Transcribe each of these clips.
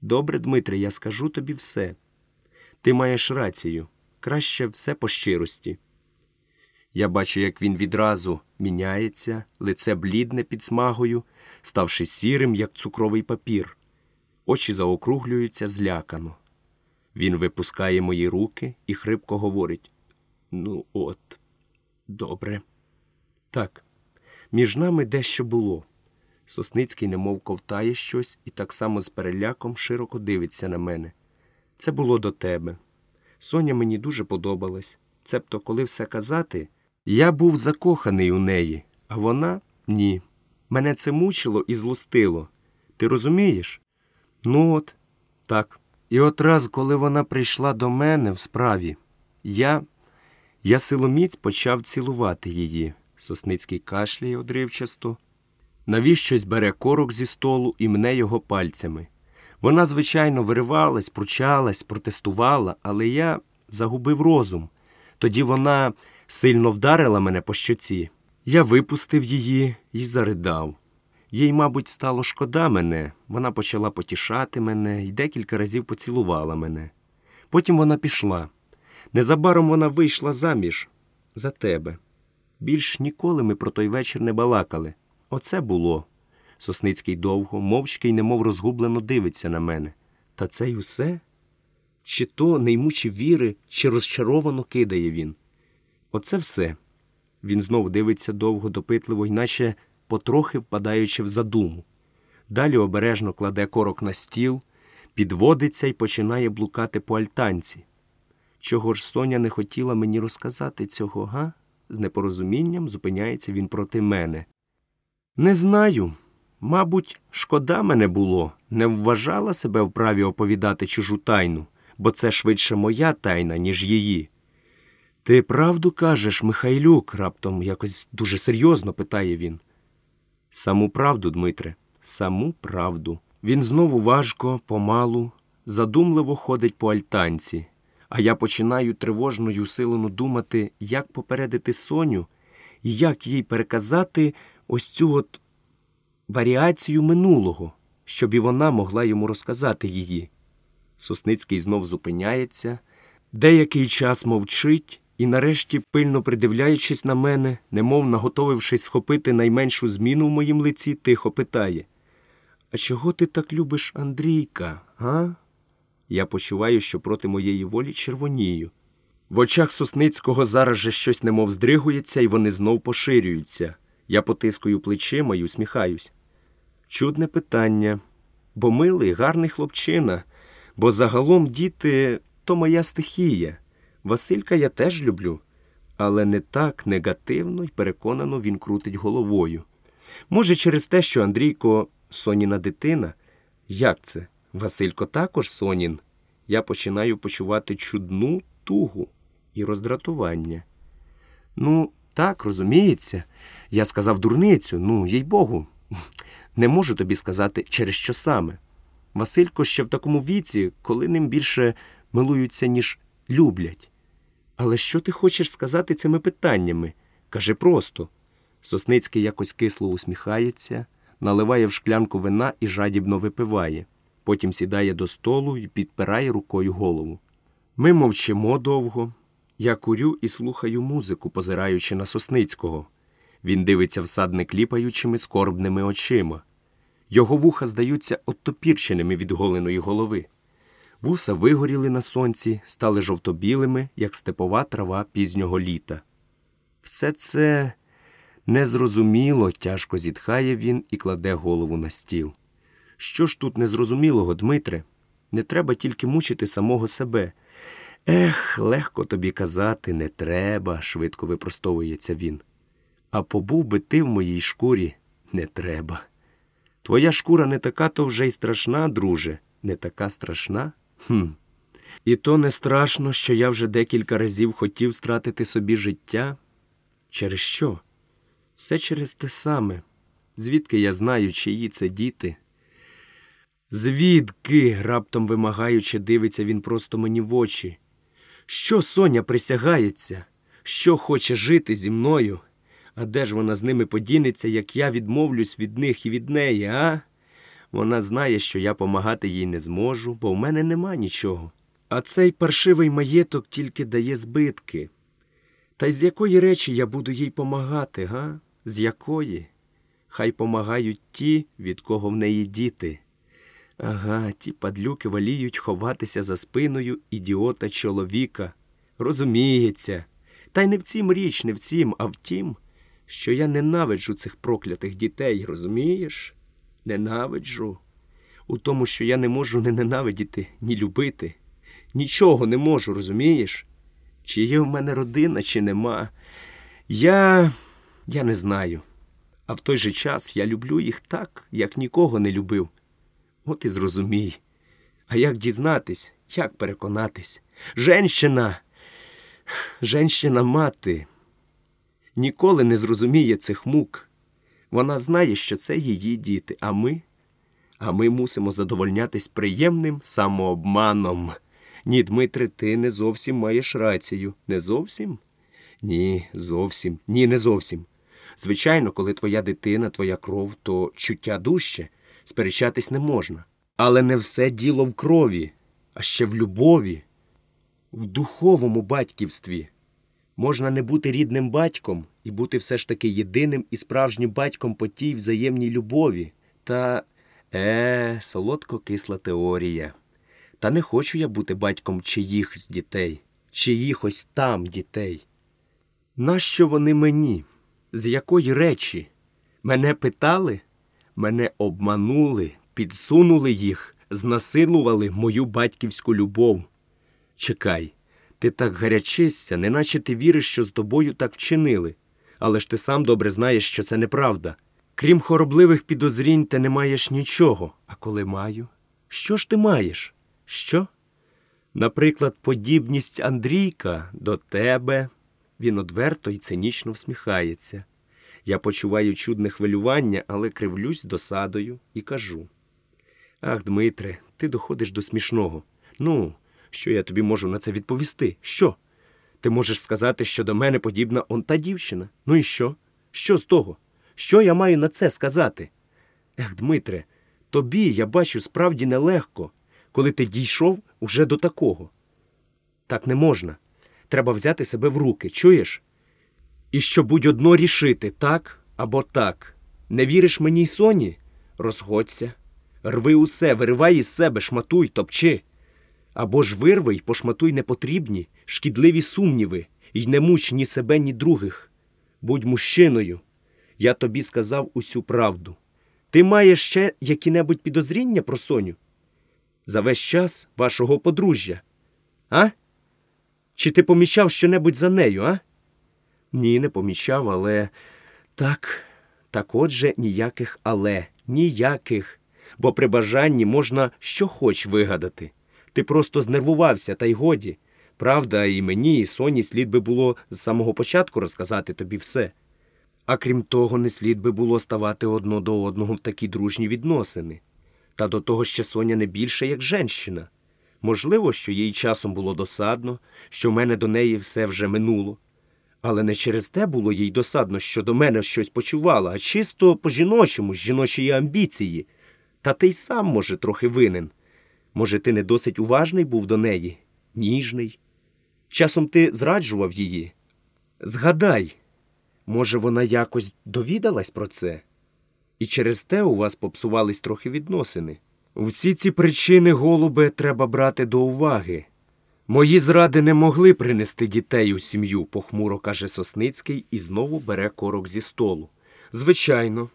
Добре, Дмитре, я скажу тобі все. Ти маєш рацію. Краще все по щирості. Я бачу, як він відразу міняється, лице блідне під смагою, ставши сірим, як цукровий папір. Очі заокруглюються злякано. Він випускає мої руки і хрипко говорить: Ну, от, добре. Так, між нами дещо було. Сосницький немов ковтає щось і так само з переляком широко дивиться на мене. Це було до тебе. Соня мені дуже подобалась. Цебто, коли все казати, я був закоханий у неї, а вона ні. Мене це мучило і злостило. Ти розумієш? Ну от, так. І от раз, коли вона прийшла до мене в справі, я я силоміць почав цілувати її. Сосницький кашляє одривчасто. Навіщось бере корок зі столу і мне його пальцями. Вона, звичайно, виривалась, пручалась, протестувала, але я загубив розум. Тоді вона сильно вдарила мене по щоці. Я випустив її і заридав. Їй, мабуть, стало шкода мене. Вона почала потішати мене і декілька разів поцілувала мене. Потім вона пішла. Незабаром вона вийшла заміж за тебе. Більш ніколи ми про той вечір не балакали. Оце було. Сосницький довго, мовчки й немов розгублено дивиться на мене. Та це й усе? Чи то неймучі віри, чи розчаровано кидає він. Оце все. Він знов дивиться довго, допитливо, й наче потрохи впадаючи в задуму. Далі обережно кладе корок на стіл, підводиться і починає блукати по альтанці. Чого ж Соня не хотіла мені розказати цього, га? З непорозумінням зупиняється він проти мене. Не знаю. Мабуть, шкода мене було, не вважала себе вправі оповідати чужу тайну, бо це швидше моя тайна, ніж її. Ти правду кажеш, Михайлюк? раптом якось дуже серйозно питає він. Саму правду, Дмитре, саму правду. Він знову важко, помалу, задумливо ходить по альтанці, а я починаю тривожно й усилено думати, як попередити Соню і як їй переказати ось цю от варіацію минулого, щоб і вона могла йому розказати її. Сосницький знов зупиняється, деякий час мовчить і, нарешті, пильно придивляючись на мене, немов наготовившись схопити найменшу зміну в моїм лиці, тихо питає А чого ти так любиш Андрійка, га? Я почуваю, що проти моєї волі червонію. В очах Сосницького зараз же щось немов здригується, і вони знов поширюються. Я потискую плечима і усміхаюсь. Чудне питання, бо милий, гарний хлопчина, бо загалом діти то моя стихія. Василька я теж люблю, але не так негативно і переконано він крутить головою. Може, через те, що Андрійко Соніна дитина? Як це? Василько також Сонін. Я починаю почувати чудну тугу і роздратування. Ну, так, розуміється. Я сказав дурницю, ну, їй богу. Не можу тобі сказати, через що саме. Василько ще в такому віці, коли ним більше милуються, ніж люблять. Але що ти хочеш сказати цими питаннями? Кажи просто. Сосницький якось кисло усміхається, наливає в шклянку вина і жадібно випиває. Потім сідає до столу і підпирає рукою голову. Ми мовчимо довго. Я курю і слухаю музику, позираючи на Сосницького. Він дивиться в сад некліпаючими скорбними очима. Його вуха здаються оттопірченими від голеної голови. Вуса вигоріли на сонці, стали жовтобілими, як степова трава пізнього літа. Все це незрозуміло, тяжко зітхає він і кладе голову на стіл. Що ж тут незрозумілого, Дмитре? Не треба тільки мучити самого себе. Ех, легко тобі казати, не треба, швидко випростовується він. А побув би ти в моїй шкурі не треба. Твоя шкура не така то вже й страшна, друже, не така страшна? Хм. І то не страшно, що я вже декілька разів хотів стратити собі життя. Через що? Все через те саме. Звідки я знаю, чиї це діти? Звідки? раптом вимагаючи, дивиться він просто мені в очі. Що Соня присягається? Що хоче жити зі мною? А де ж вона з ними подінеться, як я відмовлюсь від них і від неї, а? Вона знає, що я помагати їй не зможу, бо в мене нема нічого. А цей паршивий маєток тільки дає збитки. Та й з якої речі я буду їй помагати, га? З якої? Хай помагають ті, від кого в неї діти. Ага, ті падлюки воліють ховатися за спиною ідіота чоловіка. Розуміється. Та й не в цім річ, не в цім, а в тім, що я ненавиджу цих проклятих дітей, розумієш? Ненавиджу. У тому, що я не можу не ненавидіти, ні любити. Нічого не можу, розумієш? Чи є в мене родина, чи нема. Я. я не знаю. А в той же час я люблю їх так, як нікого не любив. От і зрозумій. А як дізнатись, як переконатись? Женщина, женщина мати ніколи не зрозуміє цих мук. Вона знає, що це її діти, а ми, а ми мусимо задовольнятись приємним самообманом. Ні, Дмитре, ти не зовсім маєш рацію. Не зовсім? Ні, зовсім. Ні, не зовсім. Звичайно, коли твоя дитина, твоя кров, то чуття дужче, сперечатись не можна. Але не все діло в крові, а ще в любові, в духовому батьківстві. Можна не бути рідним батьком і бути все ж таки єдиним і справжнім батьком по тій взаємній любові. Та е, солодко кисла теорія. Та не хочу я бути батьком чиїх з дітей, чиїх ось там дітей. Нащо вони мені? З якої речі? Мене питали? Мене обманули, підсунули їх, знасилували мою батьківську любов. Чекай, ти так гарячишся, неначе ти віриш, що з тобою так вчинили. Але ж ти сам добре знаєш, що це неправда. Крім хоробливих підозрінь, ти не маєш нічого. А коли маю? Що ж ти маєш? Що? Наприклад, подібність Андрійка до тебе. Він одверто і цинічно всміхається. Я почуваю чудне хвилювання, але кривлюсь досадою і кажу. Ах, Дмитре, ти доходиш до смішного. Ну, що я тобі можу на це відповісти? Що? Ти можеш сказати, що до мене подібна он та дівчина. Ну і що? Що з того? Що я маю на це сказати? Ех, Дмитре, тобі, я бачу, справді нелегко, коли ти дійшов уже до такого. Так не можна. Треба взяти себе в руки, чуєш? І що будь одно рішити, так або так. Не віриш мені й соні? Розходься. Рви усе, виривай із себе, шматуй, топчи. Або ж вирви пошматуй непотрібні, шкідливі сумніви, й не муч ні себе, ні других. Будь мужчиною. Я тобі сказав усю правду. Ти маєш ще які-небудь підозріння про Соню? За весь час вашого подружжя? А? Чи ти помічав щонебудь за нею, а? Ні, не помічав, але так, так отже, ніяких але, ніяких. Бо при бажанні можна що хоч вигадати. Ти просто знервувався, та й годі. Правда, і мені, і Соні слід би було з самого початку розказати тобі все. А крім того, не слід би було ставати одно до одного в такі дружні відносини. Та до того ще Соня не більше, як женщина. Можливо, що їй часом було досадно, що в мене до неї все вже минуло. Але не через те було їй досадно, що до мене щось почувала, а чисто по-жіночому, з жіночої амбіції. Та ти й сам, може, трохи винен. Може, ти не досить уважний був до неї, ніжний. Часом ти зраджував її. Згадай, може, вона якось довідалась про це? І через те у вас попсувались трохи відносини. Всі ці причини, голубе, треба брати до уваги. Мої зради не могли принести дітей у сім'ю, похмуро каже Сосницький і знову бере корок зі столу. Звичайно.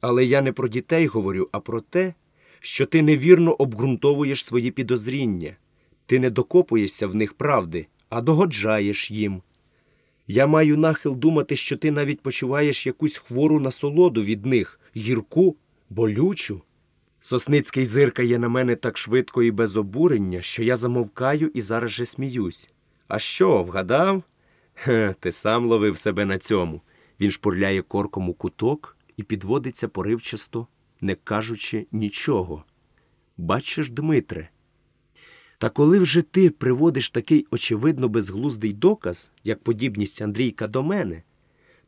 Але я не про дітей говорю, а про те, що ти невірно обґрунтовуєш свої підозріння. Ти не докопуєшся в них правди, а догоджаєш їм. Я маю нахил думати, що ти навіть почуваєш якусь хвору насолоду від них, гірку, болючу. Сосницький зиркає на мене так швидко і без обурення, що я замовкаю і зараз же сміюсь. А що, вгадав? Хе, ти сам ловив себе на цьому. Він шпурляє корком у куток і підводиться поривчасто, не кажучи нічого. Бачиш, Дмитре. Та коли вже ти приводиш такий очевидно безглуздий доказ, як подібність Андрійка до мене,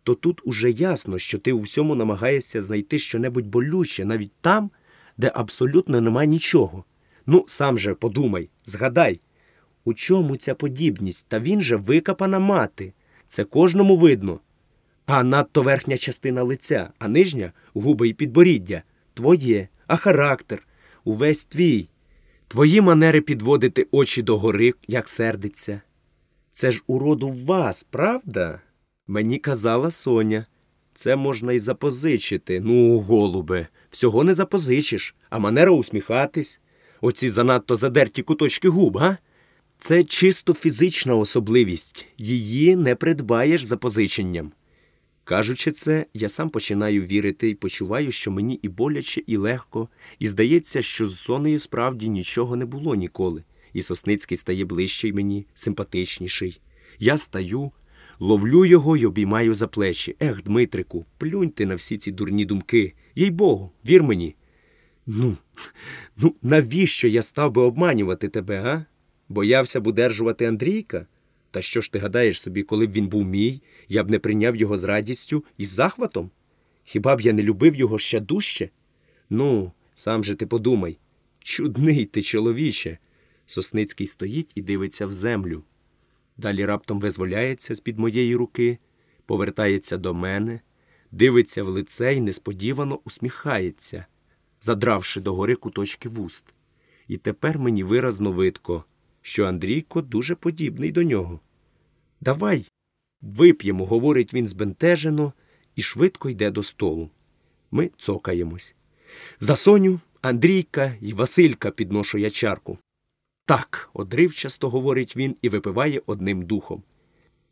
то тут уже ясно, що ти у всьому намагаєшся знайти щонебудь болюче навіть там, де абсолютно нема нічого. Ну, сам же подумай, згадай, у чому ця подібність? Та він же викопана мати. Це кожному видно. А надто верхня частина лиця, а нижня губи і підборіддя. Твоє, а характер увесь твій. Твої манери підводити очі догори, як сердиться. Це ж уроду в вас, правда? Мені казала Соня. Це можна й запозичити. Ну, голубе, всього не запозичиш, а манера усміхатись. Оці занадто задерті куточки губ, га? Це чисто фізична особливість. Її не придбаєш запозиченням. Кажучи це, я сам починаю вірити і почуваю, що мені і боляче, і легко, і здається, що з Сонею справді нічого не було ніколи, і Сосницький стає ближчий мені, симпатичніший. Я стаю, ловлю його й обіймаю за плечі. Ех, Дмитрику, плюнь ти на всі ці дурні думки. Їй Богу, вір мені. Ну, ну, навіщо я став би обманювати тебе, га? Боявся б удержувати Андрійка? Та що ж ти гадаєш собі, коли б він був мій, я б не прийняв його з радістю і з захватом? Хіба б я не любив його ще дужче? Ну, сам же ти подумай. Чудний ти, чоловіче. Сосницький стоїть і дивиться в землю. Далі раптом визволяється з-під моєї руки, повертається до мене, дивиться в лице і несподівано усміхається, задравши догори куточки вуст. І тепер мені виразно видко, що Андрійко дуже подібний до нього. Давай вип'ємо, говорить він збентежено, і швидко йде до столу. Ми цокаємось. За Соню, Андрійка і Василька підношу я чарку. Так, одривчасто говорить він і випиває одним духом.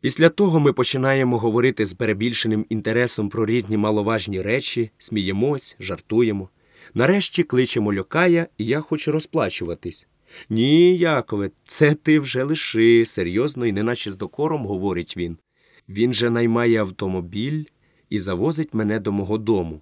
Після того ми починаємо говорити з перебільшеним інтересом про різні маловажні речі, сміємось, жартуємо. Нарешті кличемо льокая, і я хочу розплачуватись. Ні, Якове, це ти вже лиши, серйозно і неначе з докором говорить він. Він же наймає автомобіль і завозить мене до мого дому.